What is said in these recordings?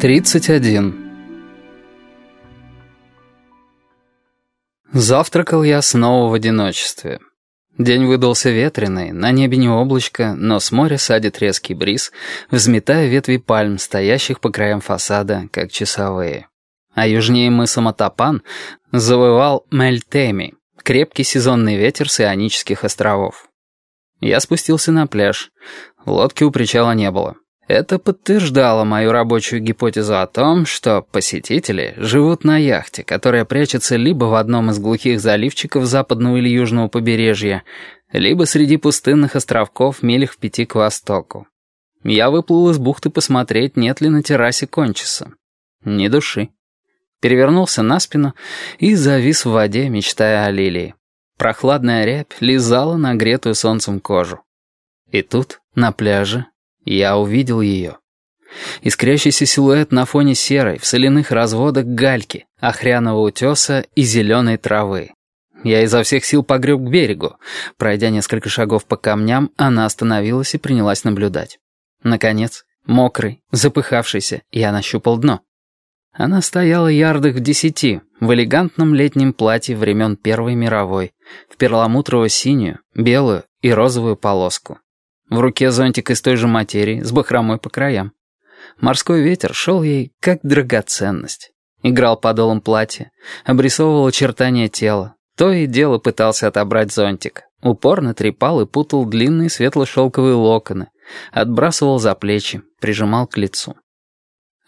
31. Завтракал я снова в одиночестве. День выдался ветреный, на небе не облачко, но с моря садит резкий бриз, взметая ветви пальм, стоящих по краям фасада, как часовые. А южнее мыса Матапан завывал Мельтеми, крепкий сезонный ветер с Ионических островов. Я спустился на пляж. Лодки у причала не было. Это подтверждало мою рабочую гипотезу о том, что посетители живут на яхте, которая прячется либо в одном из глухих заливчиков западного или южного побережья, либо среди пустынных островков милях в пяти к востоку. Я выплыл из бухты посмотреть, нет ли на террасе кончиса. Ни души. Перевернулся на спину и завис в воде, мечтая о лилии. Прохладная рябь лизала нагретую солнцем кожу. И тут, на пляже, я увидел ее. Искрящийся силуэт на фоне серой, в соляных разводах гальки, охряного утеса и зеленой травы. Я изо всех сил погреб к берегу. Пройдя несколько шагов по камням, она остановилась и принялась наблюдать. Наконец, мокрый, запыхавшийся, я нащупал дно. Она стояла ярдах в десяти, в элегантном летнем платье времен Первой мировой, в перламутрово-синюю, белую и розовую полоску. В руке зонтик из той же материи, с бахромой по краям. Морской ветер шел ей как драгоценность. Играл подолом платья, обрисовывал очертания тела. То и дело пытался отобрать зонтик. Упорно трепал и путал длинные светло-шелковые локоны. Отбрасывал за плечи, прижимал к лицу.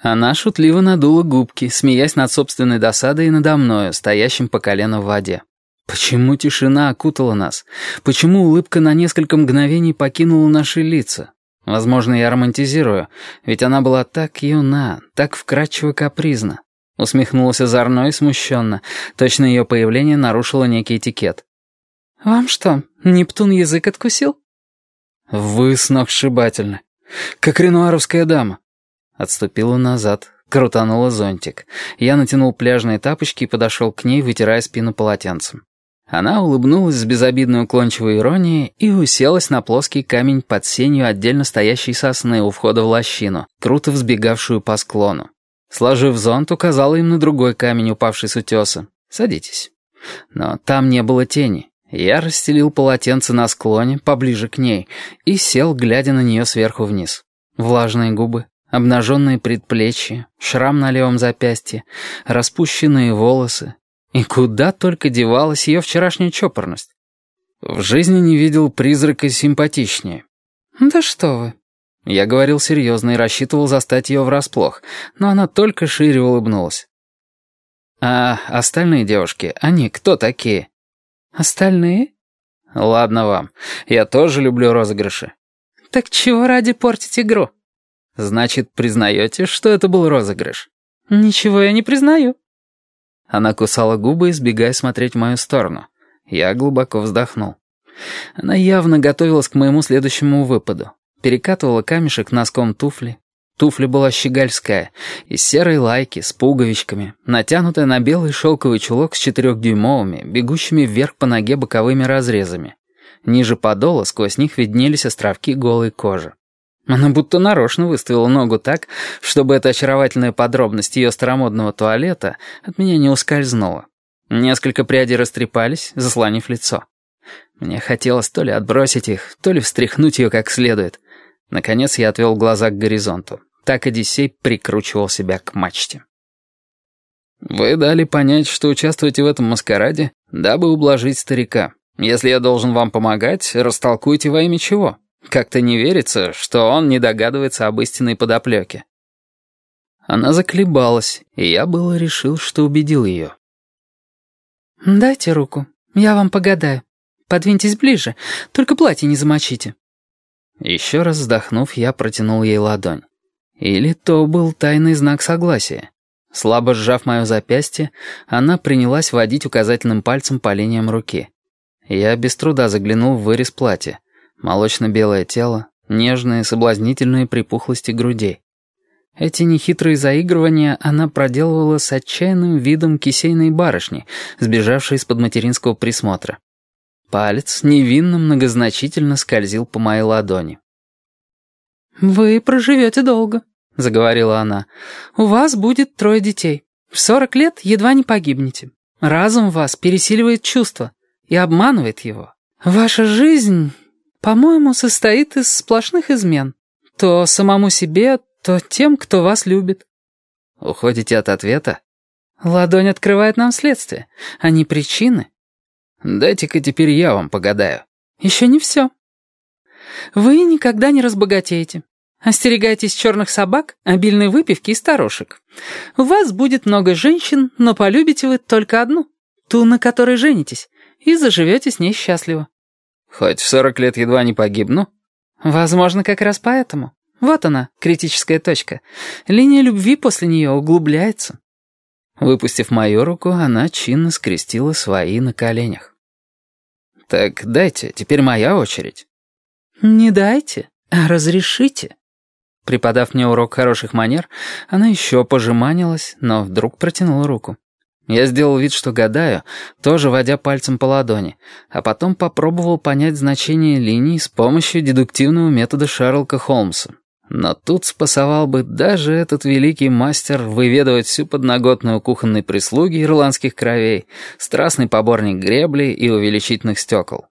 Она шутливо надула губки, смеясь над собственной досадой и надо мною, стоящим по колено в воде. Почему тишина окутала нас? Почему улыбка на несколько мгновений покинула наши лица? Возможно, я романтизирую, ведь она была так юна, так вкрадчиво капризна. Усмехнулась озорно и смущенно. Точно ее появление нарушило некий этикет. «Вам что, Нептун язык откусил?» «Вы сногсшибательны. Как ренуаровская дама». Отступила назад, крутанула зонтик. Я натянул пляжные тапочки и подошел к ней, вытирая спину полотенцем. Она улыбнулась с безобидной уклончивой иронией и уселась на плоский камень под сенью отдельно стоящей сосны у входа в лощину, круто взбегавшую по склону. Сложив зонт, указала им на другой камень, упавший с утеса. «Садитесь». Но там не было тени. Я расстелил полотенце на склоне, поближе к ней, и сел, глядя на нее сверху вниз. Влажные губы, обнаженные предплечья, шрам на левом запястье, распущенные волосы, и куда только девалась ее вчерашняя чопорность. В жизни не видел призрака симпатичнее. «Да что вы!» Я говорил серьезно и рассчитывал застать ее врасплох, но она только шире улыбнулась. «А остальные девушки, они кто такие?» «Остальные?» «Ладно вам, я тоже люблю розыгрыши». «Так чего ради портить игру?» «Значит, признаете, что это был розыгрыш?» «Ничего я не признаю». Она кусала губы, избегая смотреть в мою сторону. Я глубоко вздохнул. Она явно готовилась к моему следующему выпаду. Перекатывала камешек носком туфли. Туфля была щегольская, из серой лайки, с пуговичками, натянутая на белый шелковый чулок с четырехдюймовыми, бегущими вверх по ноге боковыми разрезами. Ниже подола сквозь них виднелись островки голой кожи. Она будто нарочно выставила ногу так, чтобы эта очаровательная подробность ее старомодного туалета от меня не ускользнула. Несколько прядей растрепались, заслонив лицо. Мне хотелось то ли отбросить их, то ли встряхнуть ее как следует. Наконец я отвел глаза к горизонту. Так Одиссей прикручивал себя к мачте. «Вы дали понять, что участвуете в этом маскараде, дабы ублажить старика. Если я должен вам помогать, растолкуйте во имя чего?» Как-то не верится, что он не догадывается об истинной подоплеке. Она заколебалась, и я было решил, что убедил ее. «Дайте руку, я вам погадаю. Подвиньтесь ближе, только платье не замочите». Еще раз вздохнув, я протянул ей ладонь. Или то был тайный знак согласия. Слабо сжав мое запястье, она принялась водить указательным пальцем по линиям руки. Я без труда заглянул в вырез платья. Молочно-белое тело, нежные соблазнительные припухлости грудей. Эти нехитрые заигрывания она проделывала с отчаянным видом кисейной барышни, сбежавшей из-под материнского присмотра. Палец невинно многозначительно скользил по моей ладони. «Вы проживете долго», — заговорила она, — «у вас будет трое детей. В сорок лет едва не погибнете. Разум вас пересиливает чувство и обманывает его. Ваша жизнь, по-моему, состоит из сплошных измен. То самому себе, то тем, кто вас любит». «Уходите от ответа?» «Ладонь открывает нам следствие, а не причины». «Дайте-ка теперь я вам погадаю». «Еще не все. Вы никогда не разбогатеете. Остерегайтесь черных собак, обильной выпивки и старушек. У вас будет много женщин, но полюбите вы только одну, ту, на которой женитесь, и заживете с ней счастливо. Хоть в сорок лет едва не погибну? Возможно, как раз поэтому. Вот она, критическая точка. Линия любви после нее углубляется. Выпустив мою руку, она чинно скрестила свои на коленях. «Так дайте, теперь моя очередь». «Не дайте, а разрешите». Преподав мне урок хороших манер, она еще пожеманилась, но вдруг протянула руку. Я сделал вид, что гадаю, тоже водя пальцем по ладони, а потом попробовал понять значение линий с помощью дедуктивного метода Шерлока Холмса. Но тут спасовал бы даже этот великий мастер выведывать всю подноготную кухонной прислуги ирландских кровей, страстный поборник гребли и увеличительных стекол.